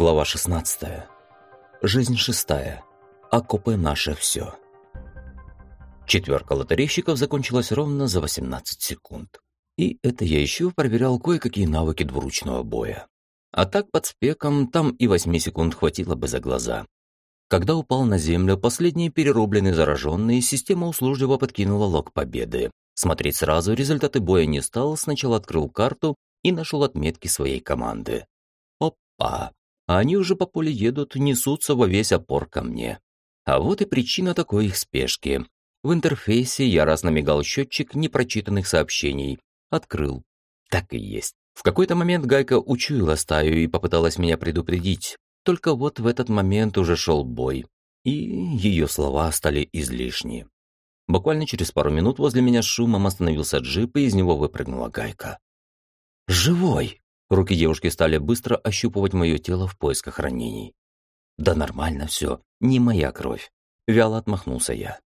Глава 16. Жизнь шестая. Окопы наше все. Четверка лотерейщиков закончилась ровно за 18 секунд. И это я еще проверял кое-какие навыки двуручного боя. А так под спеком там и 8 секунд хватило бы за глаза. Когда упал на землю последний перерубленный зараженный, система услужливо подкинула лог победы. Смотреть сразу результаты боя не стал, сначала открыл карту и нашел отметки своей команды. Опа! А они уже по полю едут, несутся во весь опор ко мне. А вот и причина такой их спешки. В интерфейсе я раз намигал счетчик непрочитанных сообщений. Открыл. Так и есть. В какой-то момент Гайка учуяла стаю и попыталась меня предупредить. Только вот в этот момент уже шел бой. И ее слова стали излишни. Буквально через пару минут возле меня шумом остановился джип, и из него выпрыгнула Гайка. «Живой!» Руки девушки стали быстро ощупывать мое тело в поисках ранений. «Да нормально все, не моя кровь», — вяло отмахнулся я.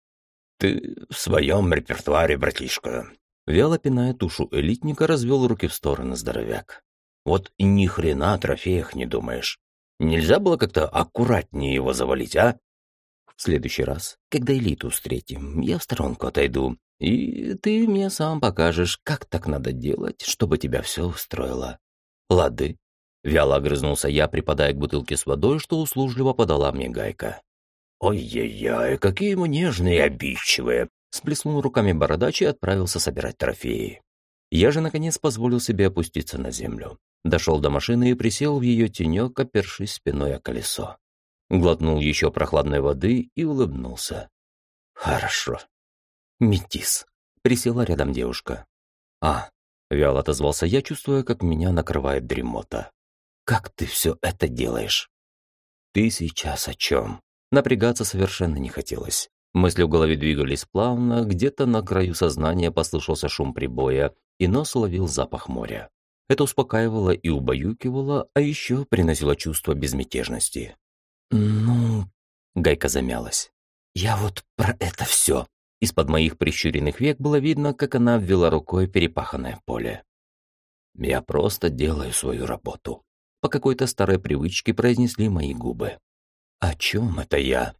«Ты в своем репертуаре, братишка». Вяло пиная тушу элитника, развел руки в стороны здоровяк. «Вот ни хрена о трофеях не думаешь. Нельзя было как-то аккуратнее его завалить, а?» «В следующий раз, когда элиту встретим, я в сторонку отойду, и ты мне сам покажешь, как так надо делать, чтобы тебя все устроило. «Лады», — вяло огрызнулся я, припадая к бутылке с водой, что услужливо подала мне гайка. «Ой-яй-яй, какие мы нежные и обидчивые!» Сплеснул руками бородач и отправился собирать трофеи. Я же, наконец, позволил себе опуститься на землю. Дошел до машины и присел в ее тенек, опершись спиной о колесо. Глотнул еще прохладной воды и улыбнулся. «Хорошо. Метис». Присела рядом девушка. «А, Вяло отозвался я, чувствуя, как меня накрывает дремота. «Как ты все это делаешь?» «Ты сейчас о чем?» Напрягаться совершенно не хотелось. Мысли в голове двигались плавно, где-то на краю сознания послышался шум прибоя, и нос ловил запах моря. Это успокаивало и убаюкивало, а еще приносило чувство безмятежности. «Ну...» — Гайка замялась. «Я вот про это все. Из-под моих прищуренных век было видно, как она ввела рукой перепаханное поле. «Я просто делаю свою работу». По какой-то старой привычке произнесли мои губы. «О чем это я?»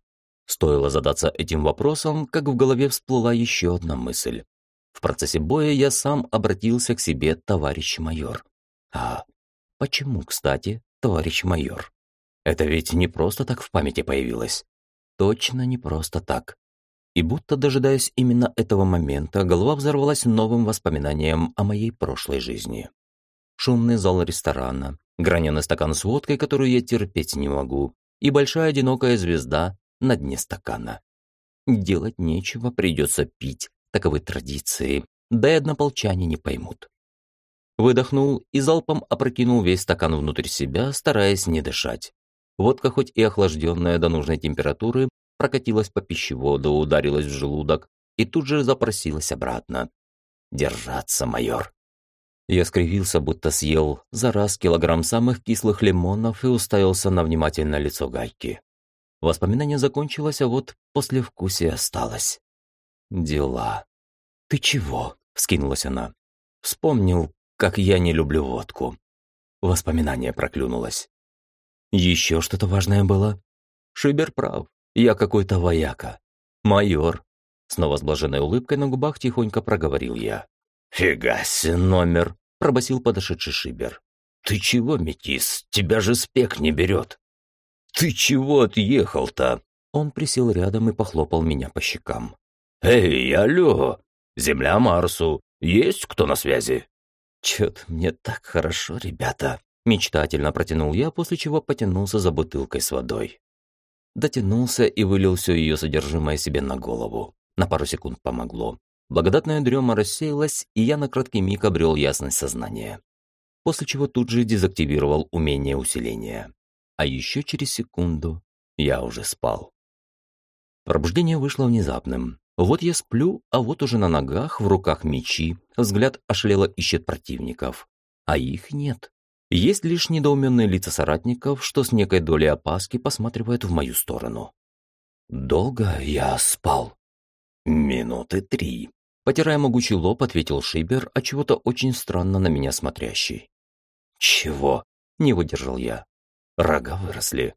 Стоило задаться этим вопросом, как в голове всплыла еще одна мысль. В процессе боя я сам обратился к себе, товарищ майор. А почему, кстати, товарищ майор? Это ведь не просто так в памяти появилось. Точно не просто так. И будто дожидаясь именно этого момента, голова взорвалась новым воспоминанием о моей прошлой жизни. Шумный зал ресторана, граненый стакан с водкой, которую я терпеть не могу, и большая одинокая звезда на дне стакана. Делать нечего, придется пить, таковы традиции, да и однополчане не поймут. Выдохнул и залпом опрокинул весь стакан внутрь себя, стараясь не дышать. Водка хоть и охлажденная до нужной температуры, прокатилась по пищеводу, ударилась в желудок и тут же запросилась обратно. «Держаться, майор!» Я скривился, будто съел за раз килограмм самых кислых лимонов и уставился на внимательное лицо Гайки. Воспоминание закончилось, а вот послевкусие осталось. «Дела». «Ты чего?» — вскинулась она. «Вспомнил, как я не люблю водку». Воспоминание проклюнулось. «Еще что-то важное было?» Шибер прав. Я какой-то вояка. Майор. Снова с блаженной улыбкой на губах тихонько проговорил я. «Фига себе номер!» – пробасил подошедший Шибер. «Ты чего, метис? Тебя же спек не берет!» «Ты чего отъехал-то?» Он присел рядом и похлопал меня по щекам. «Эй, алло! Земля Марсу! Есть кто на связи?» «Чё-то мне так хорошо, ребята!» Мечтательно протянул я, после чего потянулся за бутылкой с водой дотянулся и вылил все ее содержимое себе на голову. На пару секунд помогло. Благодатная дрема рассеялась, и я на краткий миг обрел ясность сознания. После чего тут же дезактивировал умение усиления. А еще через секунду я уже спал. Пробуждение вышло внезапным. Вот я сплю, а вот уже на ногах, в руках мечи, взгляд ошлело ищет противников. А их нет. Есть лишь недоуменные лица соратников, что с некой долей опаски посматривают в мою сторону. «Долго я спал?» «Минуты три», — потирая могучий лоб, ответил Шибер, а чего-то очень странно на меня смотрящий. «Чего?» — не выдержал я. Рога выросли.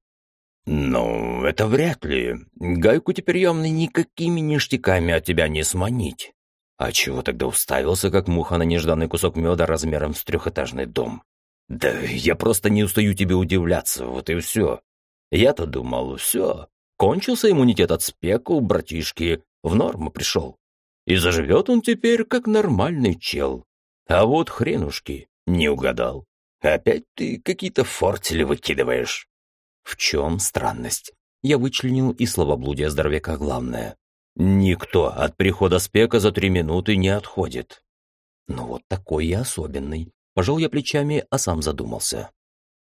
«Ну, это вряд ли. Гайку теперь явно никакими ништяками от тебя не сманить». «А чего тогда уставился, как муха на нежданный кусок меда размером с трехэтажный дом?» «Да я просто не устаю тебе удивляться, вот и все. Я-то думал, все, кончился иммунитет от спека у братишки, в норму пришел. И заживет он теперь, как нормальный чел. А вот хренушки, не угадал. Опять ты какие-то фортели выкидываешь. В чем странность? Я вычленил из словоблудия здоровяка главное. Никто от прихода спека за три минуты не отходит. Ну вот такой я особенный. Пожал я плечами, а сам задумался.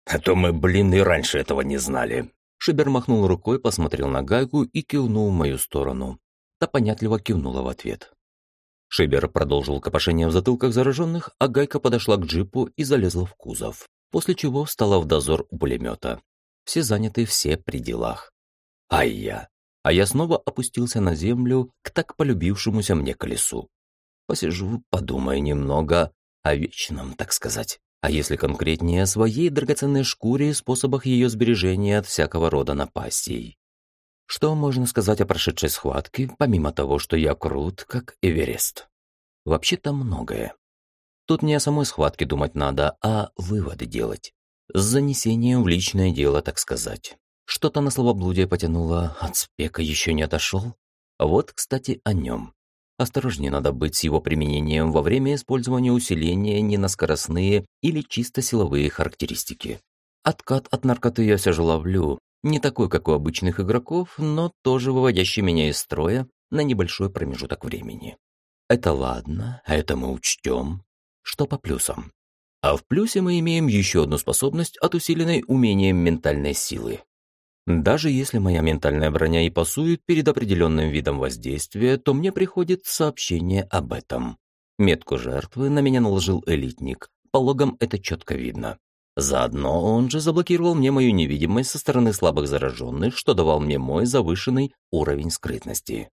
А то мы, блин, и раньше этого не знали. Шибер махнул рукой, посмотрел на гайку и кивнул в мою сторону. Та понятливо кивнула в ответ. Шибер продолжил копошение в затылках зараженных, а Гайка подошла к джипу и залезла в кузов, после чего встала в дозор у пулемета. Все заняты, все при делах. А я? А я снова опустился на землю к так полюбившемуся мне колесу. Посижу, подумаю немного о вечном, так сказать. А если конкретнее, о своей драгоценной шкуре и способах ее сбережения от всякого рода напастей. Что можно сказать о прошедшей схватке, помимо того, что я крут, как Эверест? Вообще-то многое. Тут не о самой схватке думать надо, а выводы делать. С занесением в личное дело, так сказать. Что-то на словоблудие потянуло, от спека еще не отошел. Вот, кстати, о нем. Осторожнее надо быть с его применением во время использования усиления не на скоростные или чисто силовые характеристики. Откат от наркоты я все же ловлю, не такой, как у обычных игроков, но тоже выводящий меня из строя на небольшой промежуток времени. Это ладно, а это мы учтем. Что по плюсам? А в плюсе мы имеем еще одну способность от усиленной умением ментальной силы. Даже если моя ментальная броня и пасует перед определенным видом воздействия, то мне приходит сообщение об этом. Метку жертвы на меня наложил элитник. По логам это четко видно. Заодно он же заблокировал мне мою невидимость со стороны слабых зараженных, что давал мне мой завышенный уровень скрытности.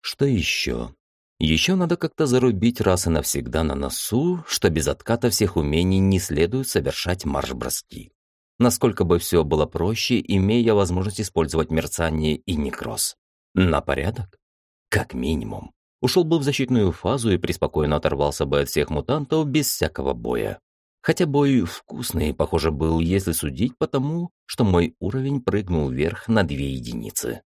Что еще? Еще надо как-то зарубить раз и навсегда на носу, что без отката всех умений не следует совершать марш-броски. Насколько бы все было проще, имея возможность использовать мерцание и некроз. На порядок? Как минимум. Ушел бы в защитную фазу и преспокойно оторвался бы от всех мутантов без всякого боя. Хотя бой вкусный, похоже, был, если судить по тому, что мой уровень прыгнул вверх на две единицы.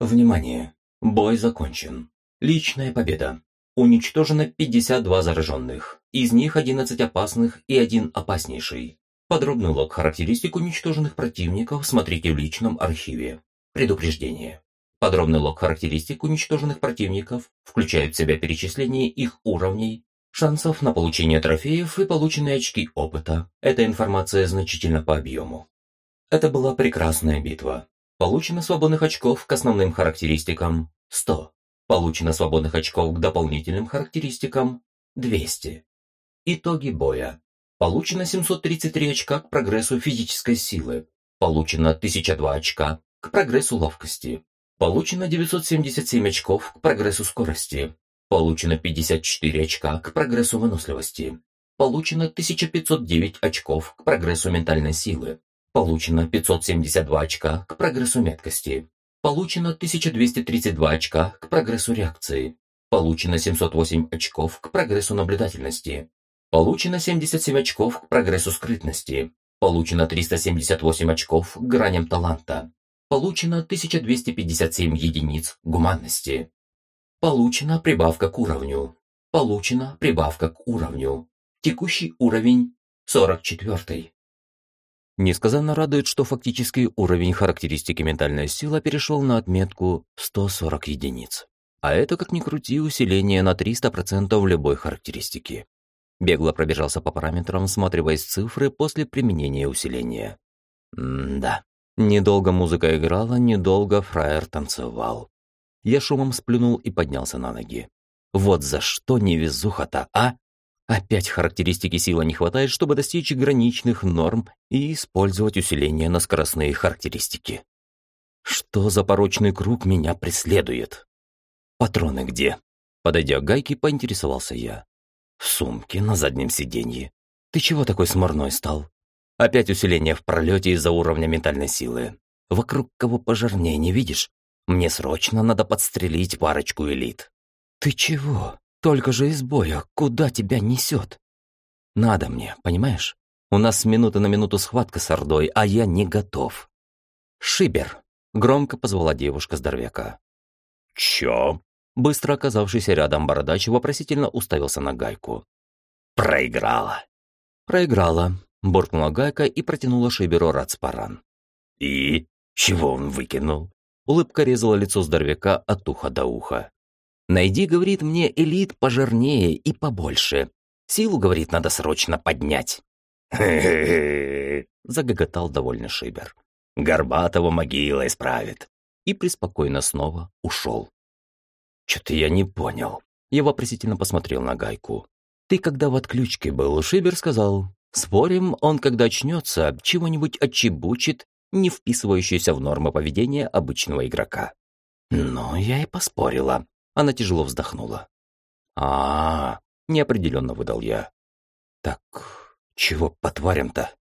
Внимание! Бой закончен. Личная победа. Уничтожено 52 зараженных. Из них 11 опасных и один опаснейший. Подробный лог характеристик уничтоженных противников смотрите в личном архиве. Предупреждение. Подробный лог характеристик уничтоженных противников включает в себя перечисление их уровней, шансов на получение трофеев и полученные очки опыта. Эта информация значительно по объему. Это была прекрасная битва. Получено свободных очков к основным характеристикам 100. Получено свободных очков к дополнительным характеристикам 200. Итоги боя. Получено 733 очка к прогрессу физической силы. Получено 1002 очка к прогрессу ловкости. Получено 977 очков к прогрессу скорости. Получено 54 очка к прогрессу выносливости. Получено 1509 очков к прогрессу ментальной силы. Получено 572 очка к прогрессу меткости. Получено 1232 очка к прогрессу реакции. Получено 708 очков к прогрессу наблюдательности. Получено 77 очков к прогрессу скрытности. Получено 378 очков к граням таланта. Получено 1257 единиц гуманности. Получена прибавка к уровню. Получена прибавка к уровню. Текущий уровень 44. Несказанно радует, что фактический уровень характеристики ментальная сила перешел на отметку 140 единиц. А это, как ни крути, усиление на 300% любой характеристики. Бегло пробежался по параметрам, всматриваясь в цифры после применения усиления. М-да. Недолго музыка играла, недолго фраер танцевал. Я шумом сплюнул и поднялся на ноги. Вот за что невезуха-то, а? Опять характеристики силы не хватает, чтобы достичь граничных норм и использовать усиление на скоростные характеристики. Что за порочный круг меня преследует? Патроны где? Подойдя к гайке, поинтересовался я. В сумке на заднем сиденье. Ты чего такой смурной стал? Опять усиление в пролете из-за уровня ментальной силы. Вокруг кого пожирнее, не видишь? Мне срочно надо подстрелить парочку элит. Ты чего? Только же из боя. Куда тебя несет? Надо мне, понимаешь? У нас с минуты на минуту схватка с Ордой, а я не готов. Шибер, громко позвала девушка здоровяка. Чё? Быстро оказавшийся рядом бородач вопросительно уставился на гайку. Проиграла. Проиграла, буркнула гайка и протянула Шиберу рацпаран. И? Чего он выкинул? Улыбка резала лицо здоровяка от уха до уха. «Найди, — говорит мне, — элит пожирнее и побольше. Силу, — говорит, — надо срочно поднять». «Хе-хе-хе!» — загоготал довольно Шибер. «Горбатого могила исправит». И преспокойно снова ушел. «Чё-то я не понял». Я вопросительно посмотрел на Гайку. «Ты когда в отключке был, Шибер сказал, спорим, он когда очнется, чего-нибудь отчебучит не вписывающаяся в нормы поведения обычного игрока. Но я и поспорила. Она тяжело вздохнула. а, -а, -а неопределенно выдал я. «Так, чего по тварям-то?»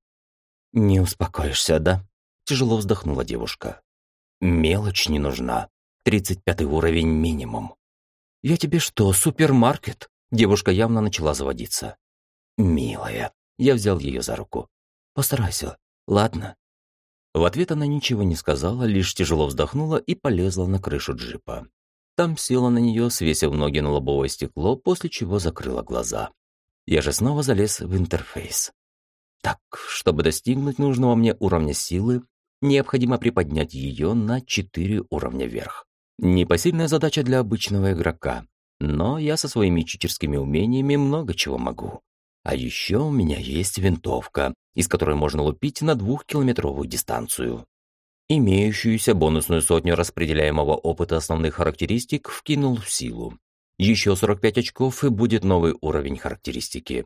«Не успокоишься, да?» Тяжело вздохнула девушка. «Мелочь не нужна. Тридцать пятый уровень минимум». «Я тебе что, супермаркет?» Девушка явно начала заводиться. «Милая». Я взял ее за руку. «Постарайся, ладно?» В ответ она ничего не сказала, лишь тяжело вздохнула и полезла на крышу джипа. Там села на нее, свесив ноги на лобовое стекло, после чего закрыла глаза. Я же снова залез в интерфейс. Так, чтобы достигнуть нужного мне уровня силы, необходимо приподнять ее на 4 уровня вверх. Непосильная задача для обычного игрока, но я со своими читерскими умениями много чего могу. А еще у меня есть винтовка, из которой можно лупить на двухкилометровую дистанцию. Имеющуюся бонусную сотню распределяемого опыта основных характеристик вкинул в силу. Еще 45 очков и будет новый уровень характеристики.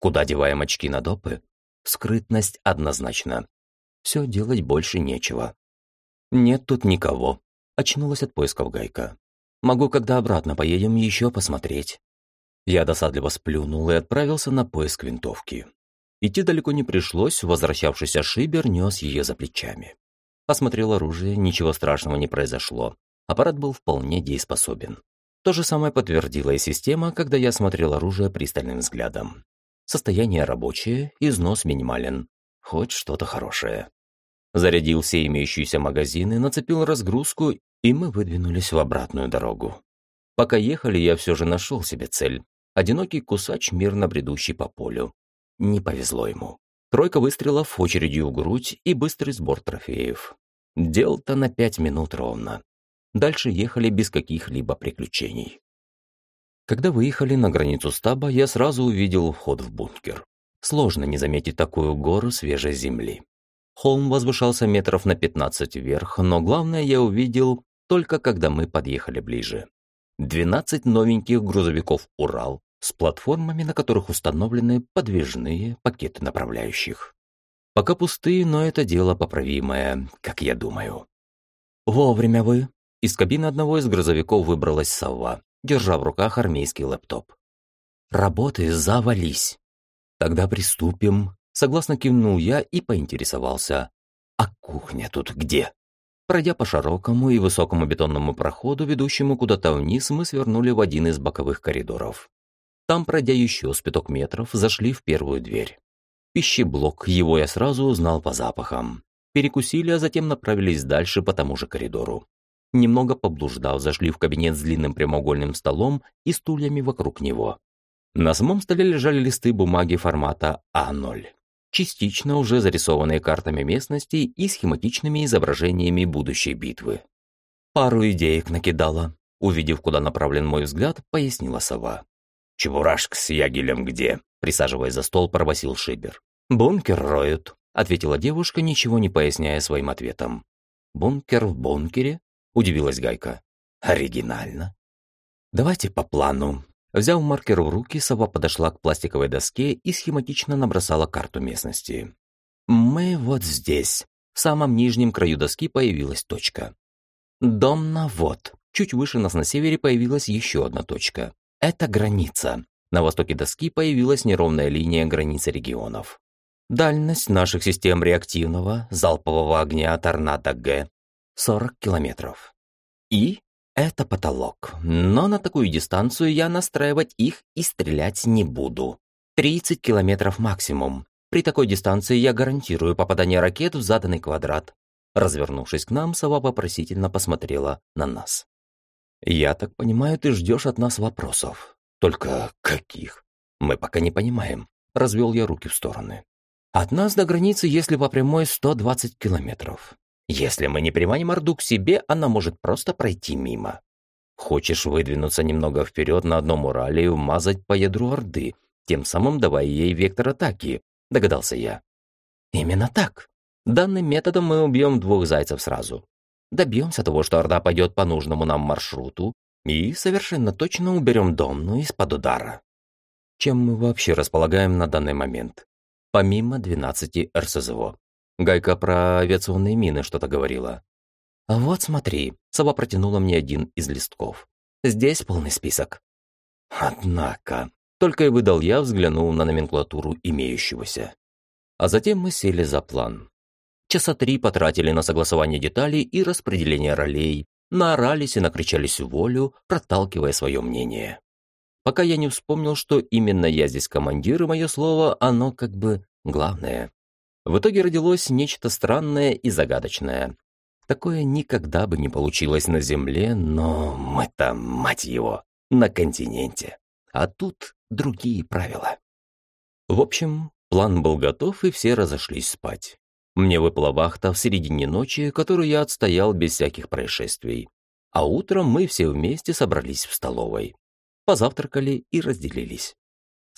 Куда деваем очки на допы? Скрытность однозначно. Все делать больше нечего. Нет тут никого. Очнулась от поисков Гайка. Могу, когда обратно поедем, еще посмотреть. Я досадливо сплюнул и отправился на поиск винтовки. Идти далеко не пришлось, возвращавшийся Шибер нес ее за плечами. Осмотрел оружие, ничего страшного не произошло. Аппарат был вполне дееспособен. То же самое подтвердила и система, когда я смотрел оружие пристальным взглядом. Состояние рабочее, износ минимален. Хоть что-то хорошее. Зарядил все имеющиеся магазины, нацепил разгрузку, и мы выдвинулись в обратную дорогу. Пока ехали, я все же нашел себе цель. Одинокий кусач, мирно бредущий по полю. Не повезло ему. Тройка выстрелов, очередью в грудь и быстрый сбор трофеев. Дел-то на пять минут ровно. Дальше ехали без каких-либо приключений. Когда выехали на границу стаба, я сразу увидел вход в бункер. Сложно не заметить такую гору свежей земли. Холм возвышался метров на 15 вверх, но главное я увидел только когда мы подъехали ближе. 12 новеньких грузовиков «Урал», с платформами, на которых установлены подвижные пакеты направляющих. Пока пустые, но это дело поправимое, как я думаю. Вовремя вы. Из кабины одного из грузовиков выбралась сова, держа в руках армейский лэптоп. Работы завались. Тогда приступим. Согласно кивнул я и поинтересовался. А кухня тут где? Пройдя по широкому и высокому бетонному проходу, ведущему куда-то вниз, мы свернули в один из боковых коридоров. Там, пройдя еще с пяток метров, зашли в первую дверь. Пищеблок, его я сразу узнал по запахам. Перекусили, а затем направились дальше по тому же коридору. Немного поблуждав, зашли в кабинет с длинным прямоугольным столом и стульями вокруг него. На самом столе лежали листы бумаги формата А0, частично уже зарисованные картами местности и схематичными изображениями будущей битвы. Пару идеек накидала. Увидев, куда направлен мой взгляд, пояснила сова. «Чебурашка с ягелем где?» Присаживаясь за стол, пробасил Шибер. «Бункер роют», — ответила девушка, ничего не поясняя своим ответом. «Бункер в бункере?» — удивилась Гайка. «Оригинально». «Давайте по плану». Взяв маркер в руки, сова подошла к пластиковой доске и схематично набросала карту местности. «Мы вот здесь». В самом нижнем краю доски появилась точка. «Дом на вот». Чуть выше нас на севере появилась еще одна точка. Это граница. На востоке доски появилась неровная линия границы регионов. Дальность наших систем реактивного залпового огня «Торнадо-Г» 40 километров. И это потолок. Но на такую дистанцию я настраивать их и стрелять не буду. 30 километров максимум. При такой дистанции я гарантирую попадание ракет в заданный квадрат. Развернувшись к нам, сова вопросительно посмотрела на нас. «Я так понимаю, ты ждешь от нас вопросов. Только каких? Мы пока не понимаем». Развел я руки в стороны. От нас до границы, если по прямой, 120 километров. Если мы не приманим Орду к себе, она может просто пройти мимо. Хочешь выдвинуться немного вперед на одном Урале и вмазать по ядру Орды, тем самым давая ей вектор атаки, догадался я. Именно так. Данным методом мы убьем двух зайцев сразу. Добьемся того, что Орда пойдет по нужному нам маршруту и совершенно точно уберем Домну из-под удара. Чем мы вообще располагаем на данный момент? помимо 12 РСЗО. Гайка про авиационные мины что-то говорила. «А вот смотри», — сова протянула мне один из листков. «Здесь полный список». «Однако», — только и выдал я, взглянул на номенклатуру имеющегося. А затем мы сели за план. Часа три потратили на согласование деталей и распределение ролей, наорались и накричались в волю, проталкивая свое мнение пока я не вспомнил, что именно я здесь командир, и мое слово, оно как бы главное. В итоге родилось нечто странное и загадочное. Такое никогда бы не получилось на Земле, но мы там, мать его, на континенте. А тут другие правила. В общем, план был готов, и все разошлись спать. Мне выпала вахта в середине ночи, которую я отстоял без всяких происшествий. А утром мы все вместе собрались в столовой позавтракали и разделились.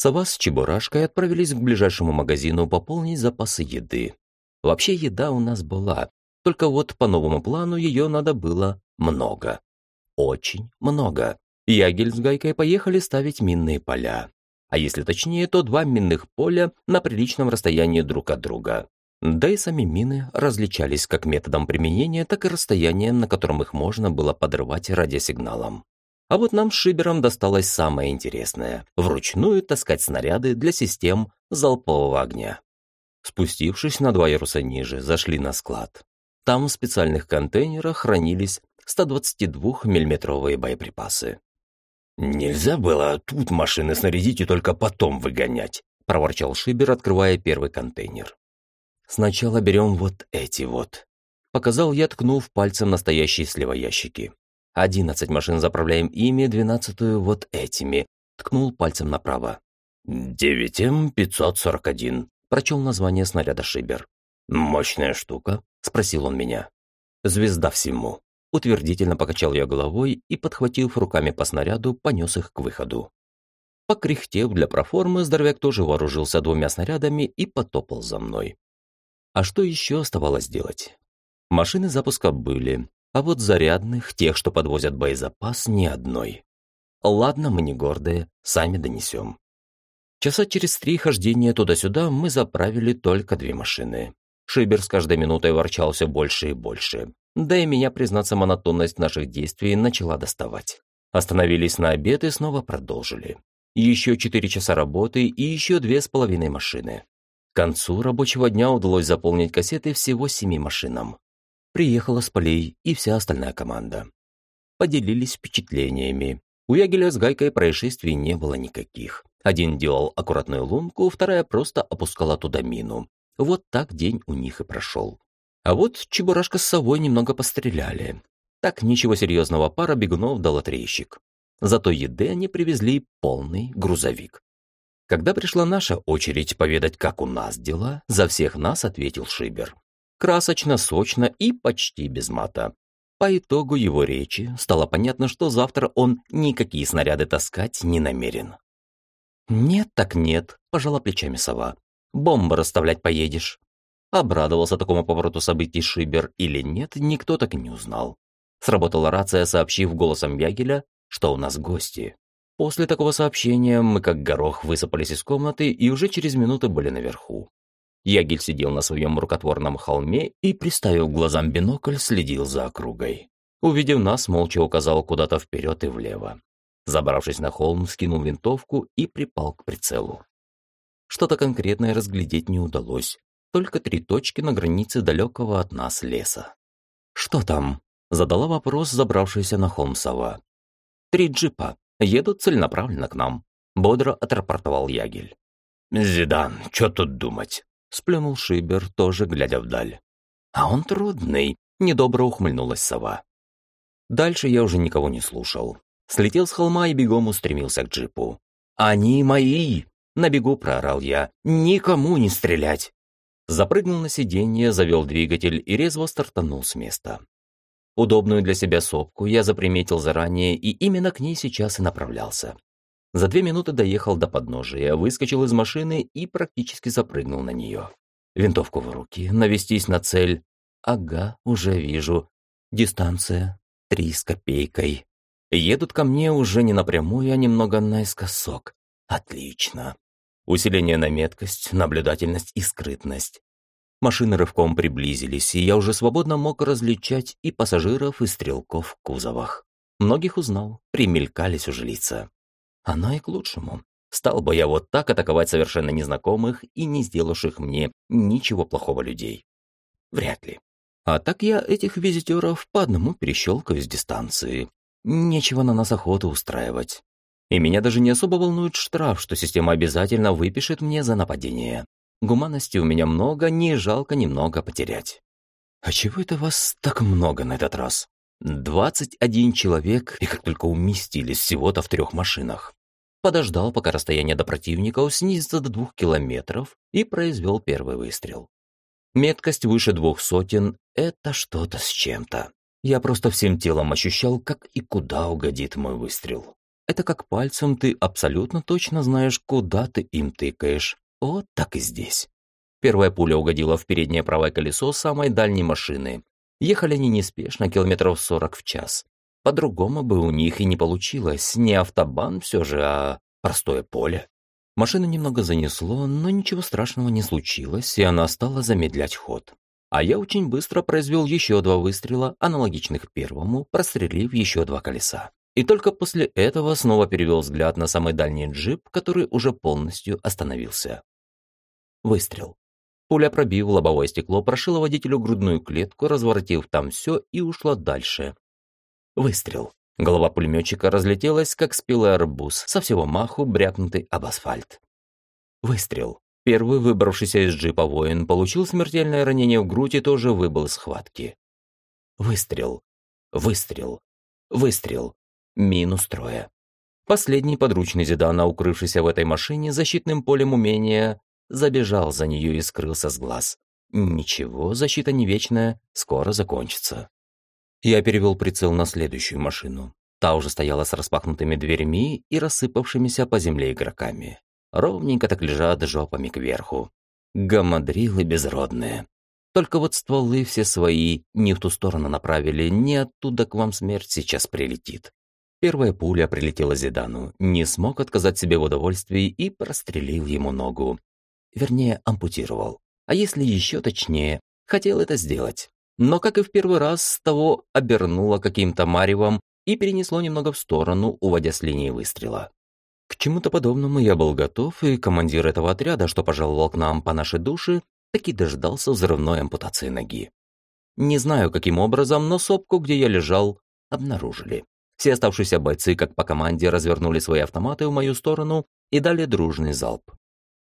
Сова с Чебурашкой отправились к ближайшему магазину пополнить запасы еды. Вообще еда у нас была, только вот по новому плану ее надо было много. Очень много. Ягель с Гайкой поехали ставить минные поля. А если точнее, то два минных поля на приличном расстоянии друг от друга. Да и сами мины различались как методом применения, так и расстоянием, на котором их можно было подрывать радиосигналом. А вот нам с Шибером досталось самое интересное – вручную таскать снаряды для систем залпового огня. Спустившись на два яруса ниже, зашли на склад. Там в специальных контейнерах хранились 122 миллиметровые боеприпасы. «Нельзя было тут машины снарядить и только потом выгонять», – проворчал Шибер, открывая первый контейнер. «Сначала берем вот эти вот», – показал я, ткнув пальцем настоящие слева ящики. Одиннадцать машин заправляем ими, двенадцатую вот этими. Ткнул пальцем направо. «Девять М-541», — прочел название снаряда Шибер. «Мощная штука?» — спросил он меня. «Звезда всему». Утвердительно покачал я головой и, подхватив руками по снаряду, понес их к выходу. Покряхтев для проформы, здоровяк тоже вооружился двумя снарядами и потопал за мной. А что еще оставалось делать? Машины запуска были, а вот зарядных, тех, что подвозят боезапас, ни одной. Ладно, мы не гордые, сами донесем. Часа через три хождения туда-сюда мы заправили только две машины. Шибер с каждой минутой ворчал все больше и больше. Да и меня, признаться, монотонность наших действий начала доставать. Остановились на обед и снова продолжили. Еще четыре часа работы и еще две с половиной машины. К концу рабочего дня удалось заполнить кассеты всего семи машинам приехала с полей и вся остальная команда. Поделились впечатлениями. У Ягеля с Гайкой происшествий не было никаких. Один делал аккуратную лунку, вторая просто опускала туда мину. Вот так день у них и прошел. А вот Чебурашка с совой немного постреляли. Так ничего серьезного, пара бегунов да лотерейщик. Зато еды они привезли полный грузовик. Когда пришла наша очередь поведать, как у нас дела, за всех нас ответил Шибер красочно, сочно и почти без мата. По итогу его речи стало понятно, что завтра он никакие снаряды таскать не намерен. «Нет так нет», – пожала плечами сова. «Бомбы расставлять поедешь». Обрадовался такому повороту событий Шибер или нет, никто так не узнал. Сработала рация, сообщив голосом Ягеля, что у нас гости. После такого сообщения мы как горох высыпались из комнаты и уже через минуту были наверху. Ягель сидел на своем рукотворном холме и, приставив глазам бинокль, следил за округой. Увидев нас, молча указал куда-то вперед и влево. Забравшись на холм, скинул винтовку и припал к прицелу. Что-то конкретное разглядеть не удалось. Только три точки на границе далекого от нас леса. «Что там?» – задала вопрос забравшаяся на холм сова. «Три джипа. Едут целенаправленно к нам», – бодро отрапортовал Ягель. «Зидан, что тут думать?» – сплюнул Шибер, тоже глядя вдаль. «А он трудный», – недобро ухмыльнулась сова. Дальше я уже никого не слушал. Слетел с холма и бегом устремился к джипу. «Они мои!» – на бегу проорал я. «Никому не стрелять!» Запрыгнул на сиденье, завел двигатель и резво стартанул с места. Удобную для себя сопку я заприметил заранее и именно к ней сейчас и направлялся. За две минуты доехал до подножия, выскочил из машины и практически запрыгнул на нее. Винтовку в руки, навестись на цель. Ага, уже вижу. Дистанция три с копейкой. Едут ко мне уже не напрямую, а немного наискосок. Отлично. Усиление на меткость, наблюдательность и скрытность. Машины рывком приблизились, и я уже свободно мог различать и пассажиров, и стрелков в кузовах. Многих узнал, примелькались уже лица. Оно и к лучшему. Стал бы я вот так атаковать совершенно незнакомых и не сделавших мне ничего плохого людей. Вряд ли. А так я этих визитеров по одному перещелкаю с дистанции. Нечего на нас охоту устраивать. И меня даже не особо волнует штраф, что система обязательно выпишет мне за нападение. Гуманности у меня много, не жалко немного потерять. А чего это вас так много на этот раз? Двадцать один человек, и как только уместились всего-то в трех машинах. Подождал, пока расстояние до противника снизится до двух километров, и произвел первый выстрел. Меткость выше двух сотен – это что-то с чем-то. Я просто всем телом ощущал, как и куда угодит мой выстрел. Это как пальцем ты абсолютно точно знаешь, куда ты им тыкаешь. Вот так и здесь. Первая пуля угодила в переднее правое колесо самой дальней машины. Ехали они неспешно, километров 40 в час. По-другому бы у них и не получилось. Не автобан все же, а простое поле. Машину немного занесло, но ничего страшного не случилось, и она стала замедлять ход. А я очень быстро произвел еще два выстрела, аналогичных первому, прострелив еще два колеса. И только после этого снова перевел взгляд на самый дальний джип, который уже полностью остановился. Выстрел. Пуля, пробив лобовое стекло, прошила водителю грудную клетку, разворотив там все и ушла дальше. Выстрел. Голова пулеметчика разлетелась, как спелый арбуз, со всего маху брякнутый об асфальт. Выстрел. Первый выбравшийся из джипа воин получил смертельное ранение в грудь и тоже выбыл из схватки. Выстрел. Выстрел. Выстрел. Минус трое. Последний подручный Зидана, укрывшийся в этой машине защитным полем умения, забежал за нее и скрылся с глаз. Ничего, защита не вечная, скоро закончится. Я перевел прицел на следующую машину. Та уже стояла с распахнутыми дверьми и рассыпавшимися по земле игроками. Ровненько так лежат жопами кверху. Гамадрилы безродные. Только вот стволы все свои не в ту сторону направили, не оттуда к вам смерть сейчас прилетит. Первая пуля прилетела Зидану, не смог отказать себе в удовольствии и прострелил ему ногу. Вернее, ампутировал. А если еще точнее, хотел это сделать. Но, как и в первый раз, того обернуло каким-то маревом и перенесло немного в сторону, уводя с линии выстрела. К чему-то подобному я был готов, и командир этого отряда, что пожаловал к нам по нашей душе, таки дождался взрывной ампутации ноги. Не знаю, каким образом, но сопку, где я лежал, обнаружили. Все оставшиеся бойцы, как по команде, развернули свои автоматы в мою сторону и дали дружный залп.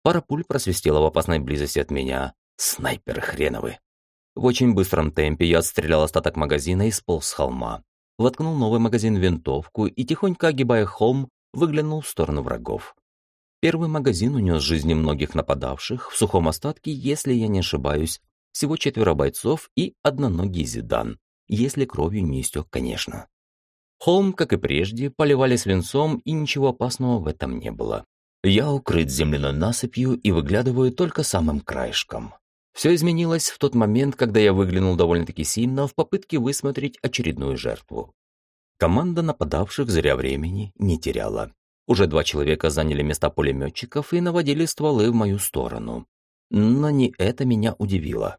Пара пуль просвистела в опасной близости от меня. Снайперы хреновы. В очень быстром темпе я отстрелял остаток магазина и сполз с холма. Воткнул новый магазин в винтовку и, тихонько огибая холм, выглянул в сторону врагов. Первый магазин унес жизни многих нападавших, в сухом остатке, если я не ошибаюсь, всего четверо бойцов и одноногий Зидан, если кровью не истек, конечно. Холм, как и прежде, поливали свинцом, и ничего опасного в этом не было. Я укрыт земляной насыпью и выглядываю только самым краешком. Все изменилось в тот момент, когда я выглянул довольно-таки сильно в попытке высмотреть очередную жертву. Команда нападавших зря времени не теряла. Уже два человека заняли места пулеметчиков и наводили стволы в мою сторону. Но не это меня удивило.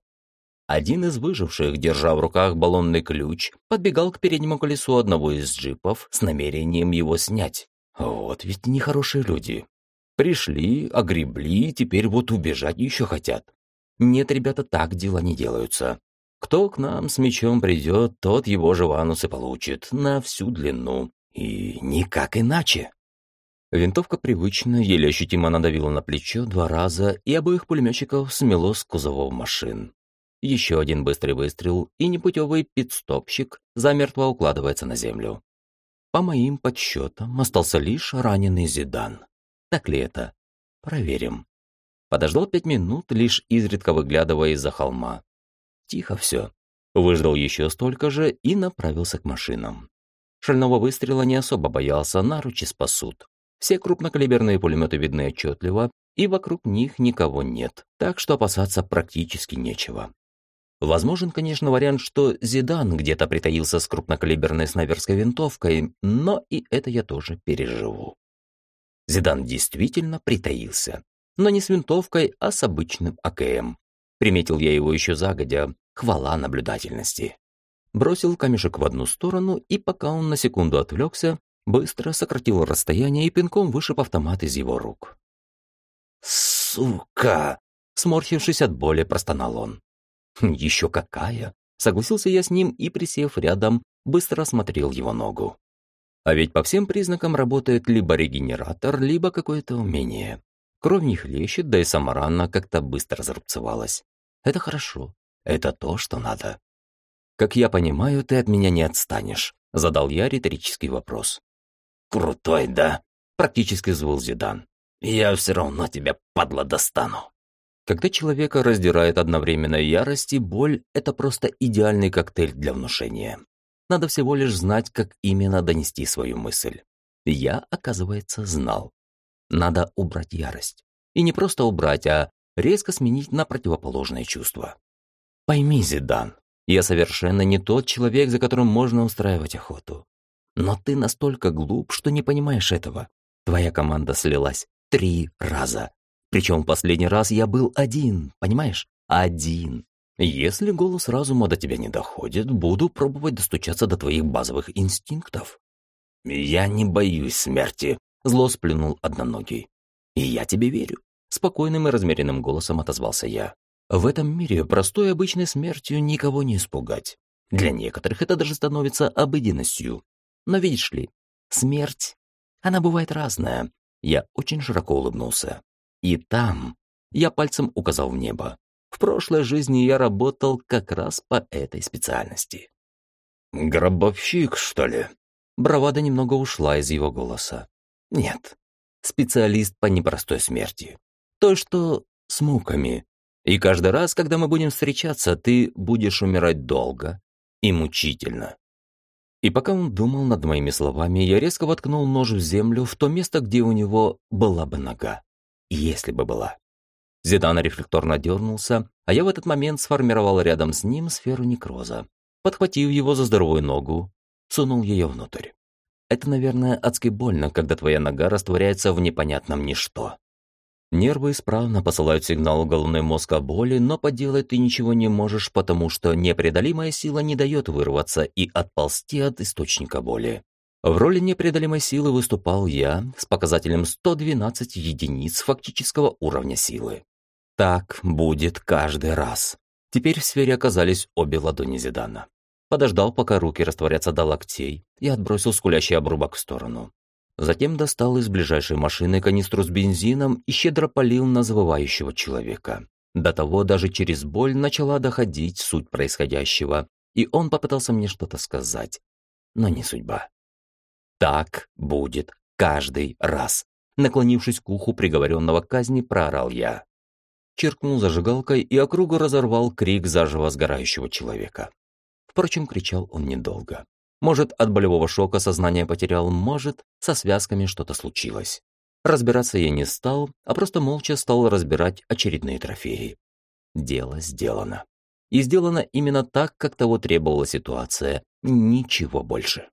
Один из выживших, держа в руках баллонный ключ, подбегал к переднему колесу одного из джипов с намерением его снять. Вот ведь нехорошие люди. Пришли, огребли, теперь вот убежать еще хотят. Нет, ребята, так дела не делаются. Кто к нам с мечом придет, тот его же ванус и получит на всю длину. И никак иначе. Винтовка привычно, еле ощутимо надавила на плечо два раза, и обоих пулеметчиков смело с кузовов машин. Еще один быстрый выстрел, и непутевый пидстопщик замертво укладывается на землю. По моим подсчетам, остался лишь раненый Зидан. Так ли это? Проверим. Подождал пять минут, лишь изредка выглядывая из-за холма. Тихо все. Выждал еще столько же и направился к машинам. Шального выстрела не особо боялся, наручи спасут. Все крупнокалиберные пулеметы видны отчетливо, и вокруг них никого нет, так что опасаться практически нечего. Возможен, конечно, вариант, что Зидан где-то притаился с крупнокалиберной снайперской винтовкой, но и это я тоже переживу. Зидан действительно притаился, но не с винтовкой, а с обычным АКМ. Приметил я его еще загодя, хвала наблюдательности. Бросил камешек в одну сторону, и пока он на секунду отвлекся, быстро сократил расстояние и пинком вышиб автомат из его рук. «Сука!» Сморщившись от боли, простонал он. «Хм, «Еще какая!» Согласился я с ним и, присев рядом, быстро осмотрел его ногу. А ведь по всем признакам работает либо регенератор, либо какое-то умение. Кровь не хлещет, да и сама рана как-то быстро зарубцевалась. Это хорошо. Это то, что надо. «Как я понимаю, ты от меня не отстанешь», — задал я риторический вопрос. «Крутой, да?» — практически звал Зидан. «Я все равно тебя, падла, достану». Когда человека раздирает одновременно ярость и боль, это просто идеальный коктейль для внушения. Надо всего лишь знать, как именно донести свою мысль. Я, оказывается, знал. Надо убрать ярость. И не просто убрать, а резко сменить на противоположное чувство. Пойми, Зидан, я совершенно не тот человек, за которым можно устраивать охоту. Но ты настолько глуп, что не понимаешь этого. Твоя команда слилась три раза. Причем последний раз я был один, понимаешь? Один. Если голос разума до тебя не доходит, буду пробовать достучаться до твоих базовых инстинктов. Я не боюсь смерти, зло сплюнул одноногий. И я тебе верю. Спокойным и размеренным голосом отозвался я. В этом мире простой обычной смертью никого не испугать. Для некоторых это даже становится обыденностью. Но видишь ли, смерть, она бывает разная. Я очень широко улыбнулся. И там, я пальцем указал в небо, в прошлой жизни я работал как раз по этой специальности. «Гробовщик, что ли?» Бравада немного ушла из его голоса. «Нет, специалист по непростой смерти. То, что с муками. И каждый раз, когда мы будем встречаться, ты будешь умирать долго и мучительно». И пока он думал над моими словами, я резко воткнул нож в землю в то место, где у него была бы нога. Если бы была. Зидан рефлекторно дернулся, а я в этот момент сформировал рядом с ним сферу некроза. Подхватив его за здоровую ногу, сунул ее внутрь. Это, наверное, адски больно, когда твоя нога растворяется в непонятном ничто. Нервы исправно посылают сигнал головной мозг о боли, но поделать ты ничего не можешь, потому что непреодолимая сила не дает вырваться и отползти от источника боли. В роли непреодолимой силы выступал я с показателем 112 единиц фактического уровня силы. Так будет каждый раз. Теперь в сфере оказались обе ладони Зидана. Подождал, пока руки растворятся до локтей, и отбросил скулящий обрубок в сторону. Затем достал из ближайшей машины канистру с бензином и щедро полил на завывающего человека. До того даже через боль начала доходить суть происходящего, и он попытался мне что-то сказать. Но не судьба. Так будет каждый раз. Наклонившись к уху приговоренного к казни, проорал я черкнул зажигалкой и округу разорвал крик заживо сгорающего человека. Впрочем, кричал он недолго. Может, от болевого шока сознание потерял, может, со связками что-то случилось. Разбираться я не стал, а просто молча стал разбирать очередные трофеи. Дело сделано. И сделано именно так, как того требовала ситуация. Ничего больше.